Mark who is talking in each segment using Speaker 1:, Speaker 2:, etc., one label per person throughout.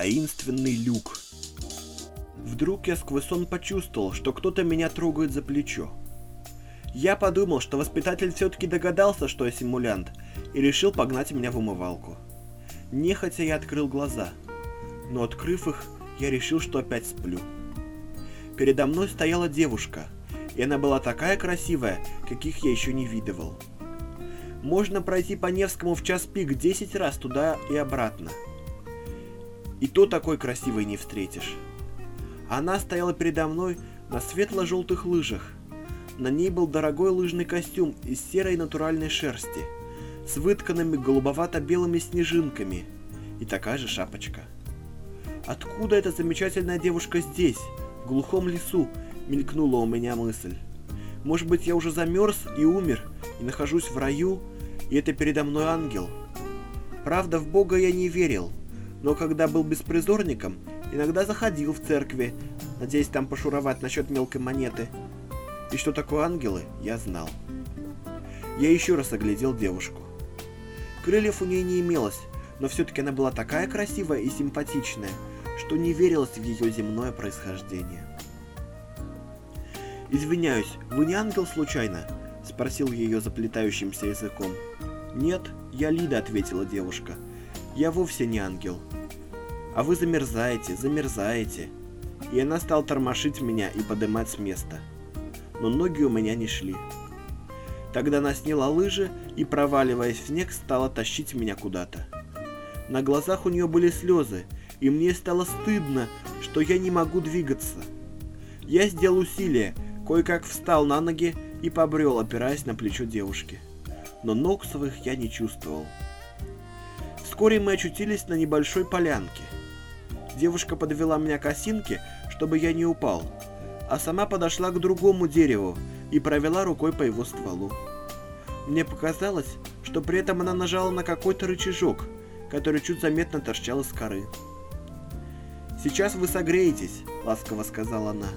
Speaker 1: Таинственный люк. Вдруг я сквозь сон почувствовал, что кто-то меня трогает за плечо. Я подумал, что воспитатель все-таки догадался, что я симулянт, и решил погнать меня в умывалку. Нехотя я открыл глаза, но открыв их, я решил, что опять сплю. Передо мной стояла девушка, и она была такая красивая, каких я еще не видывал. Можно пройти по Невскому в час пик 10 раз туда и обратно. И то такой красивой не встретишь. Она стояла передо мной на светло-желтых лыжах. На ней был дорогой лыжный костюм из серой натуральной шерсти, с вытканными голубовато-белыми снежинками, и такая же шапочка. Откуда эта замечательная девушка здесь, в глухом лесу, мелькнула у меня мысль. Может быть, я уже замерз и умер, и нахожусь в раю, и это передо мной ангел. Правда, в Бога я не верил, но когда был беспризорником, иногда заходил в церкви, надеясь там пошуровать насчет мелкой монеты. И что такое ангелы, я знал. Я еще раз оглядел девушку. Крыльев у нее не имелось, но все-таки она была такая красивая и симпатичная, что не верилось в ее земное происхождение. «Извиняюсь, вы не ангел случайно?» – спросил ее заплетающимся языком. «Нет, я Лида», – ответила девушка. «Я вовсе не ангел». «А вы замерзаете, замерзаете». И она стала тормошить меня и подымать с места. Но ноги у меня не шли. Тогда она сняла лыжи и, проваливаясь в снег, стала тащить меня куда-то. На глазах у нее были слезы, и мне стало стыдно, что я не могу двигаться. Я сделал усилие, кое-как встал на ноги и побрел, опираясь на плечо девушки. Но ног своих я не чувствовал. Вскоре мы очутились на небольшой полянке. Девушка подвела меня к осинке, чтобы я не упал, а сама подошла к другому дереву и провела рукой по его стволу. Мне показалось, что при этом она нажала на какой-то рычажок, который чуть заметно торчал из коры. «Сейчас вы согреетесь», — ласково сказала она.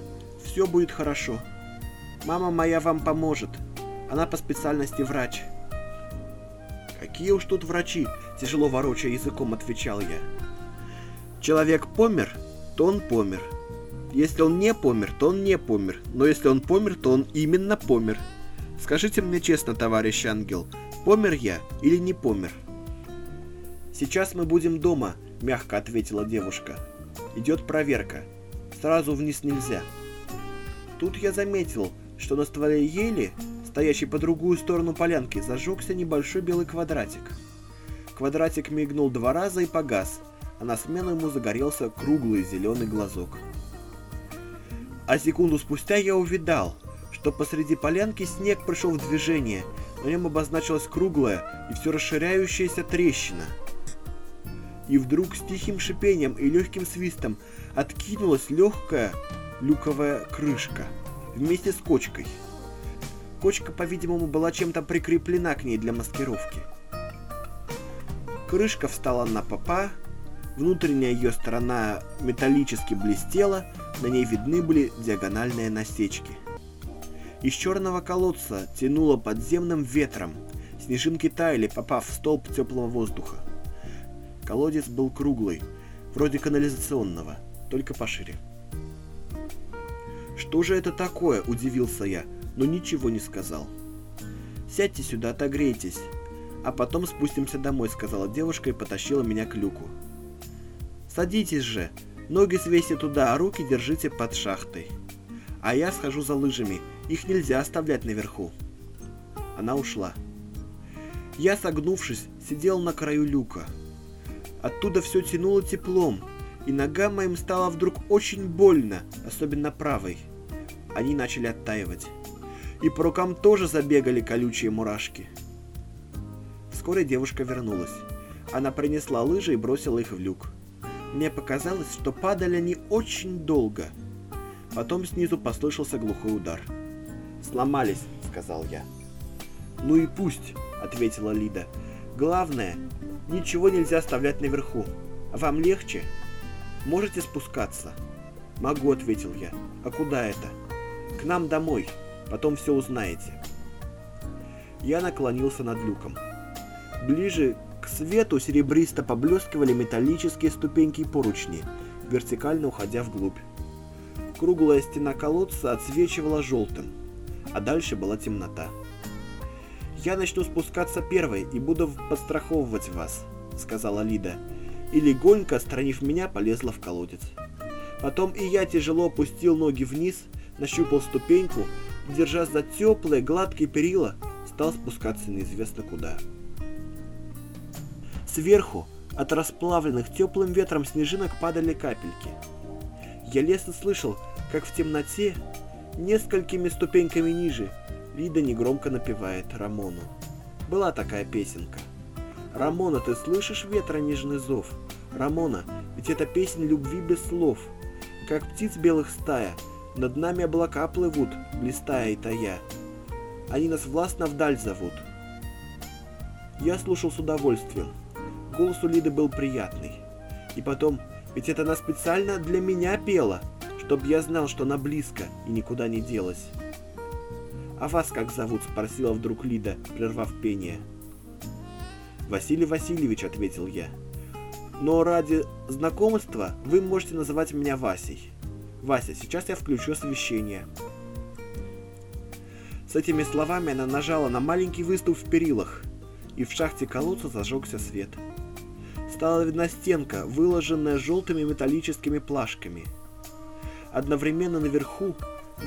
Speaker 1: «Все будет хорошо». Мама моя вам поможет. Она по специальности врач. Какие уж тут врачи, тяжело ворочая языком, отвечал я. Человек помер, то он помер. Если он не помер, то он не помер. Но если он помер, то он именно помер. Скажите мне честно, товарищ ангел, помер я или не помер? Сейчас мы будем дома, мягко ответила девушка. Идет проверка. Сразу вниз нельзя. Тут я заметил, что на стволе ели, стоящей по другую сторону полянки, зажегся небольшой белый квадратик. Квадратик мигнул два раза и погас, а на смену ему загорелся круглый зеленый глазок. А секунду спустя я увидал, что посреди полянки снег пришел в движение, на нем обозначилась круглая и все расширяющаяся трещина. И вдруг с тихим шипением и легким свистом откинулась легкая люковая крышка – вместе с кочкой. Кочка, по-видимому, была чем-то прикреплена к ней для маскировки. Крышка встала на попа, внутренняя ее сторона металлически блестела, на ней видны были диагональные насечки. Из черного колодца тянуло подземным ветром, снежинки таяли, попав в столб теплого воздуха. Колодец был круглый, вроде канализационного, только пошире. «Что же это такое?» – удивился я, но ничего не сказал. «Сядьте сюда, отогрейтесь, а потом спустимся домой», – сказала девушка и потащила меня к люку. «Садитесь же, ноги свесьте туда, а руки держите под шахтой. А я схожу за лыжами, их нельзя оставлять наверху». Она ушла. Я, согнувшись, сидел на краю люка. Оттуда все тянуло теплом, и ногам моим стало вдруг очень больно, особенно правой. Они начали оттаивать. И по рукам тоже забегали колючие мурашки. Вскоре девушка вернулась. Она принесла лыжи и бросила их в люк. Мне показалось, что падали они очень долго. Потом снизу послышался глухой удар. «Сломались», — сказал я. «Ну и пусть», — ответила Лида. «Главное, ничего нельзя оставлять наверху. Вам легче?» Можете спускаться?» «Могу», — ответил я. «А куда это?» «К нам домой. Потом все узнаете». Я наклонился над люком. Ближе К свету серебристо поблескивали металлические ступеньки и поручни, вертикально уходя вглубь. Круглая стена колодца отсвечивала желтым, а дальше была темнота. «Я начну спускаться первой и буду подстраховывать вас», — сказала Лида, и легонько, отстранив меня, полезла в колодец. Потом и я тяжело опустил ноги вниз, нащупал ступеньку, держась за теплые, гладкие перила, стал спускаться неизвестно куда. Сверху от расплавленных теплым ветром снежинок падали капельки. Я лесно слышал, как в темноте, несколькими ступеньками ниже, Лида негромко напевает Рамону. Была такая песенка. «Рамона, ты слышишь ветра нежный зов? Рамона, ведь это песня любви без слов. Как птиц белых стая, над нами облака плывут, блистая и тая. Они нас властно вдаль зовут». Я слушал с удовольствием. Голос у Лиды был приятный. И потом, ведь это она специально для меня пела, чтоб я знал, что она близко и никуда не делась. «А вас как зовут?» – спросила вдруг Лида, прервав пение. «Василий Васильевич», – ответил я. «Но ради знакомства вы можете называть меня Васей. Вася, сейчас я включу освещение». С этими словами она нажала на маленький выступ в перилах, и в шахте колодца зажегся свет. Стала видна стенка, выложенная желтыми металлическими плашками. Одновременно наверху,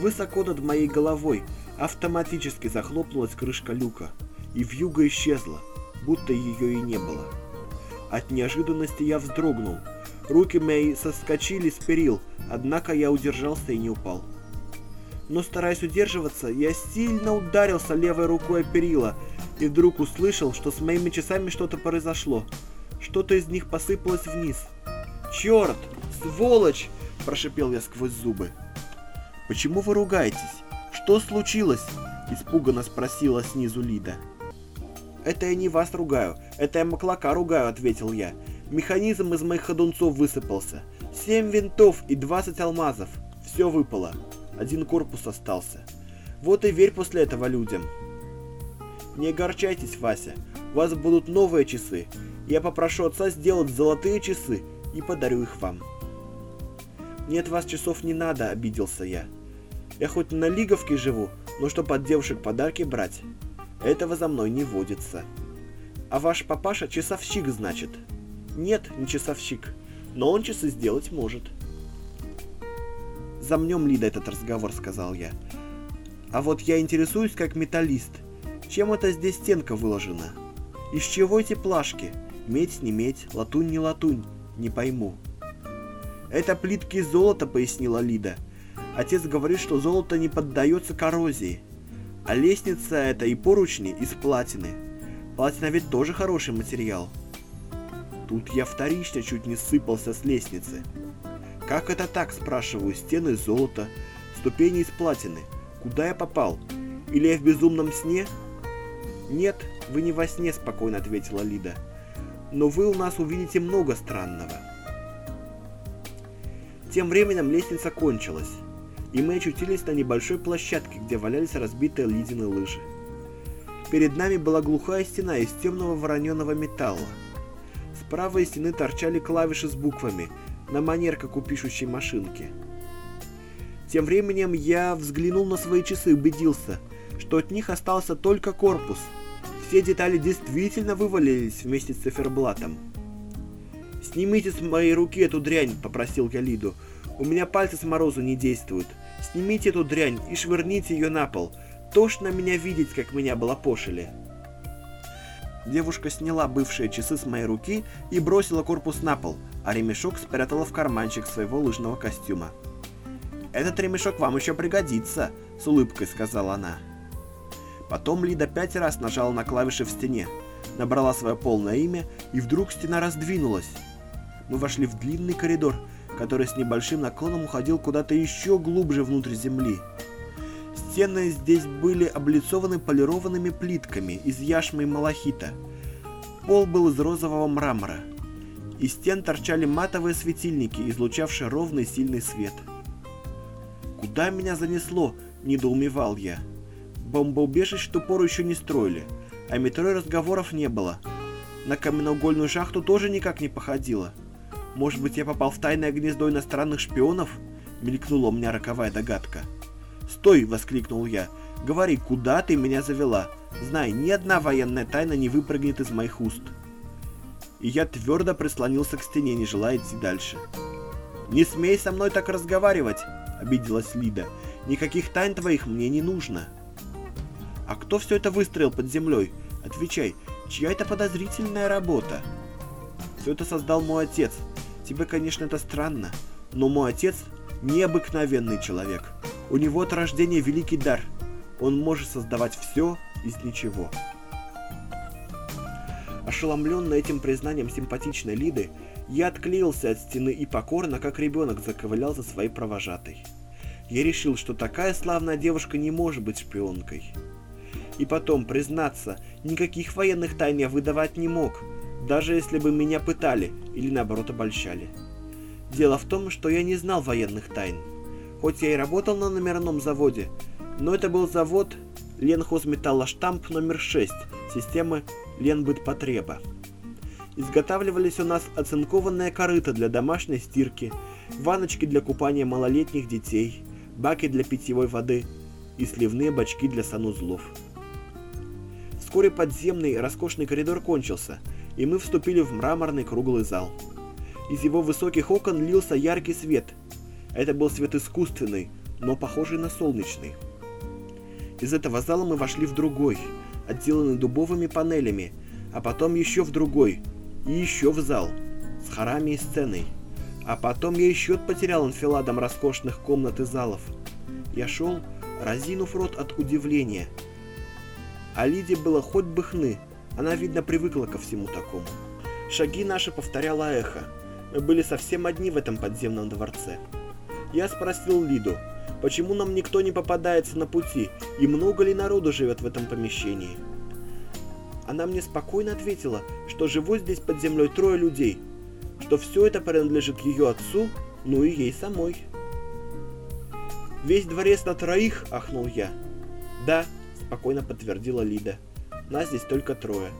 Speaker 1: высоко над моей головой, автоматически захлопнулась крышка люка, и вьюга исчезла, будто ее и не было. От неожиданности я вздрогнул. Руки мои соскочили с перил, однако я удержался и не упал но стараясь удерживаться, я сильно ударился левой рукой о перила и вдруг услышал, что с моими часами что-то произошло. Что-то из них посыпалось вниз. «Черт! Сволочь!» – прошипел я сквозь зубы. «Почему вы ругаетесь? Что случилось?» – испуганно спросила снизу Лида. «Это я не вас ругаю, это я Маклака ругаю», – ответил я. «Механизм из моих ходунцов высыпался. Семь винтов и двадцать алмазов. Все выпало. Один корпус остался. Вот и верь после этого людям. Не огорчайтесь, Вася. У вас будут новые часы. Я попрошу отца сделать золотые часы и подарю их вам. Нет, вас часов не надо, обиделся я. Я хоть на Лиговке живу, но чтоб от девушек подарки брать, этого за мной не водится. А ваш папаша часовщик, значит? Нет, не часовщик, но он часы сделать может. «Замнем, Лида, этот разговор», — сказал я. «А вот я интересуюсь как металлист. Чем эта здесь стенка выложена? Из чего эти плашки? Медь не медь, латунь не латунь? Не пойму». «Это плитки золота», — пояснила Лида. «Отец говорит, что золото не поддается коррозии. А лестница эта и поручни из платины. Платина ведь тоже хороший материал». Тут я вторично чуть не сыпался с лестницы. Как это так, спрашиваю, стены из золота, ступени из платины. Куда я попал? Или я в безумном сне? Нет, вы не во сне, спокойно ответила Лида. Но вы у нас увидите много странного. Тем временем лестница кончилась, и мы очутились на небольшой площадке, где валялись разбитые Лидины лыжи. Перед нами была глухая стена из темного вороненого металла. С правой стены торчали клавиши с буквами – на манер, как у пишущей машинки. Тем временем я взглянул на свои часы и убедился, что от них остался только корпус. Все детали действительно вывалились вместе с циферблатом. «Снимите с моей руки эту дрянь», — попросил я Лиду. «У меня пальцы с морозу не действуют. Снимите эту дрянь и швырните ее на пол. Тошно меня видеть, как меня балапошили». Девушка сняла бывшие часы с моей руки и бросила корпус на пол, а ремешок спрятала в карманчик своего лыжного костюма. «Этот ремешок вам еще пригодится», — с улыбкой сказала она. Потом Лида пять раз нажала на клавиши в стене, набрала свое полное имя, и вдруг стена раздвинулась. Мы вошли в длинный коридор, который с небольшим наклоном уходил куда-то еще глубже внутрь земли. Стены здесь были облицованы полированными плитками из яшмы и малахита. Пол был из розового мрамора. Из стен торчали матовые светильники, излучавшие ровный сильный свет. «Куда меня занесло?» – недоумевал я. Бомбоубежище в ту пору еще не строили, а метро разговоров не было. на каменноугольную шахту тоже никак не походила. Может быть, я попал в тайное гнездо иностранных шпионов? Мелькнула у меня роковая догадка. «Стой!» — воскликнул я. «Говори, куда ты меня завела? Знай, ни одна военная тайна не выпрыгнет из моих уст». И я твердо прислонился к стене, не желая идти дальше. «Не смей со мной так разговаривать!» — обиделась Лида. «Никаких тайн твоих мне не нужно!» «А кто все это выстроил под землей? Отвечай, чья это подозрительная работа?» «Все это создал мой отец. Тебе, конечно, это странно, но мой отец необыкновенный человек. У него от рождения великий дар. Он может создавать все из ничего». Ошеломленный этим признанием симпатичной Лиды, я отклеился от стены и покорно, как ребенок, заковылял за своей провожатой. Я решил, что такая славная девушка не может быть шпионкой. И потом, признаться, никаких военных тайн я выдавать не мог, даже если бы меня пытали или наоборот обольщали. Дело в том, что я не знал военных тайн. Хоть я и работал на номерном заводе, но это был завод Ленхозметаллоштамп номер 6 системы Ленбытпотреба. Изготавливались у нас оцинкованные корыта для домашней стирки, ваночки для купания малолетних детей, баки для питьевой воды и сливные бачки для санузлов. Вскоре подземный роскошный коридор кончился, и мы вступили в мраморный круглый зал. Из его высоких окон лился яркий свет. Это был свет искусственный, но похожий на солнечный. Из этого зала мы вошли в другой, отделанный дубовыми панелями, а потом еще в другой, и еще в зал, с хорами и сценой. А потом я еще потерял анфиладом роскошных комнат и залов. Я шел, разинув рот от удивления. А Лиде было хоть бы хны, она, видно, привыкла ко всему такому. Шаги наши повторяло эхо. Мы были совсем одни в этом подземном дворце. Я спросил Лиду, почему нам никто не попадается на пути, и много ли народу живет в этом помещении. Она мне спокойно ответила, что живут здесь под землей трое людей, что все это принадлежит ее отцу, ну и ей самой. «Весь дворец на троих?» – ахнул я. «Да», – спокойно подтвердила Лида. «Нас здесь только трое».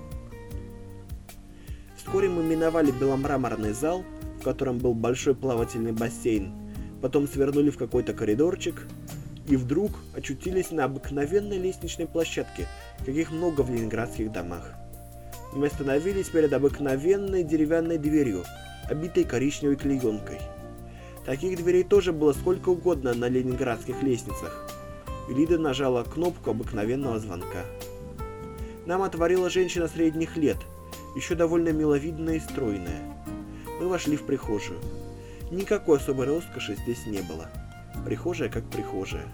Speaker 1: Вскоре мы миновали беломраморный зал, в котором был большой плавательный бассейн, потом свернули в какой-то коридорчик и вдруг очутились на обыкновенной лестничной площадке, каких много в ленинградских домах. Мы остановились перед обыкновенной деревянной дверью, обитой коричневой клеенкой. Таких дверей тоже было сколько угодно на ленинградских лестницах. Лида нажала кнопку обыкновенного звонка. Нам отворила женщина средних лет, еще довольно миловидная и стройная. Мы вошли в прихожую. Никакой особой роскоши здесь не было. Прихожая как прихожая.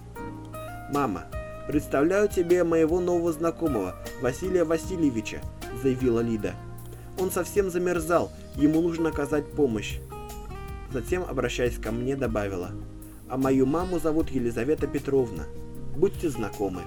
Speaker 1: «Мама, представляю тебе моего нового знакомого, Василия Васильевича», заявила Лида. «Он совсем замерзал, ему нужно оказать помощь». Затем, обращаясь ко мне, добавила. «А мою маму зовут Елизавета Петровна. Будьте знакомы».